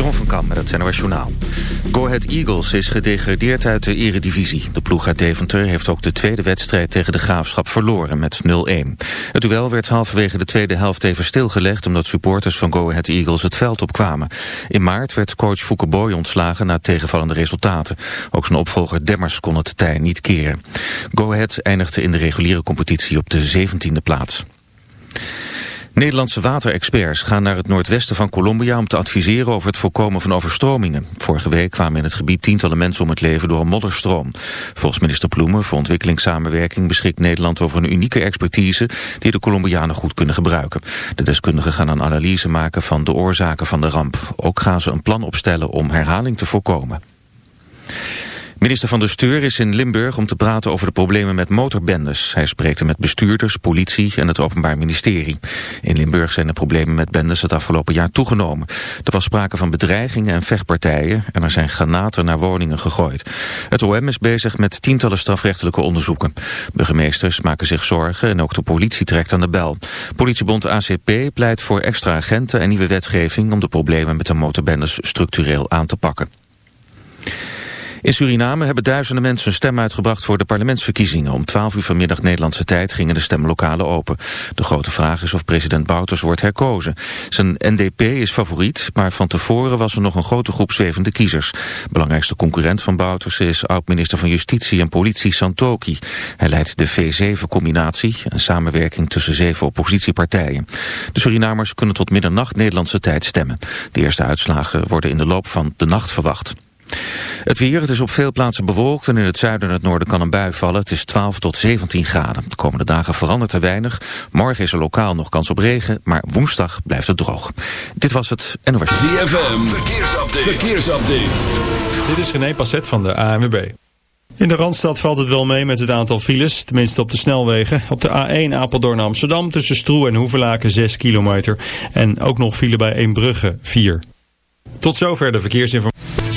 Jeroen van Kam met het NOS. Go Ahead Eagles is gedegradeerd uit de eredivisie. De ploeg uit Deventer heeft ook de tweede wedstrijd tegen de Graafschap verloren met 0-1. Het duel werd halverwege de tweede helft even stilgelegd... omdat supporters van Go Ahead Eagles het veld opkwamen. In maart werd coach Fouke Boy ontslagen na tegenvallende resultaten. Ook zijn opvolger Demmers kon het tij niet keren. Go Ahead eindigde in de reguliere competitie op de 17e plaats. Nederlandse waterexperts gaan naar het noordwesten van Colombia om te adviseren over het voorkomen van overstromingen. Vorige week kwamen in het gebied tientallen mensen om het leven door een modderstroom. Volgens minister Ploemen voor ontwikkelingssamenwerking beschikt Nederland over een unieke expertise die de Colombianen goed kunnen gebruiken. De deskundigen gaan een analyse maken van de oorzaken van de ramp. Ook gaan ze een plan opstellen om herhaling te voorkomen. Minister van de Steur is in Limburg om te praten over de problemen met motorbendes. Hij spreekt er met bestuurders, politie en het Openbaar Ministerie. In Limburg zijn de problemen met bendes het afgelopen jaar toegenomen. Er was sprake van bedreigingen en vechtpartijen en er zijn granaten naar woningen gegooid. Het OM is bezig met tientallen strafrechtelijke onderzoeken. Burgemeesters maken zich zorgen en ook de politie trekt aan de bel. Politiebond ACP pleit voor extra agenten en nieuwe wetgeving om de problemen met de motorbendes structureel aan te pakken. In Suriname hebben duizenden mensen hun stem uitgebracht voor de parlementsverkiezingen. Om 12 uur vanmiddag Nederlandse tijd gingen de stemlokalen open. De grote vraag is of president Bouters wordt herkozen. Zijn NDP is favoriet, maar van tevoren was er nog een grote groep zwevende kiezers. Belangrijkste concurrent van Bouters is oud-minister van Justitie en Politie Santoki. Hij leidt de V7-combinatie, een samenwerking tussen zeven oppositiepartijen. De Surinamers kunnen tot middernacht Nederlandse tijd stemmen. De eerste uitslagen worden in de loop van de nacht verwacht. Het weer, het is op veel plaatsen bewolkt en in het zuiden en het noorden kan een bui vallen. Het is 12 tot 17 graden. De komende dagen verandert er weinig. Morgen is er lokaal nog kans op regen, maar woensdag blijft het droog. Dit was het NOS. ZFM, verkeersupdate. verkeersupdate. Dit is René Passet van de ANWB. In de Randstad valt het wel mee met het aantal files, tenminste op de snelwegen. Op de A1 Apeldoorn Amsterdam tussen Stroe en Hoevelaken 6 kilometer. En ook nog file bij Eembrugge 4. Tot zover de verkeersinformatie.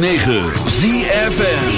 9. 106.9 ZFN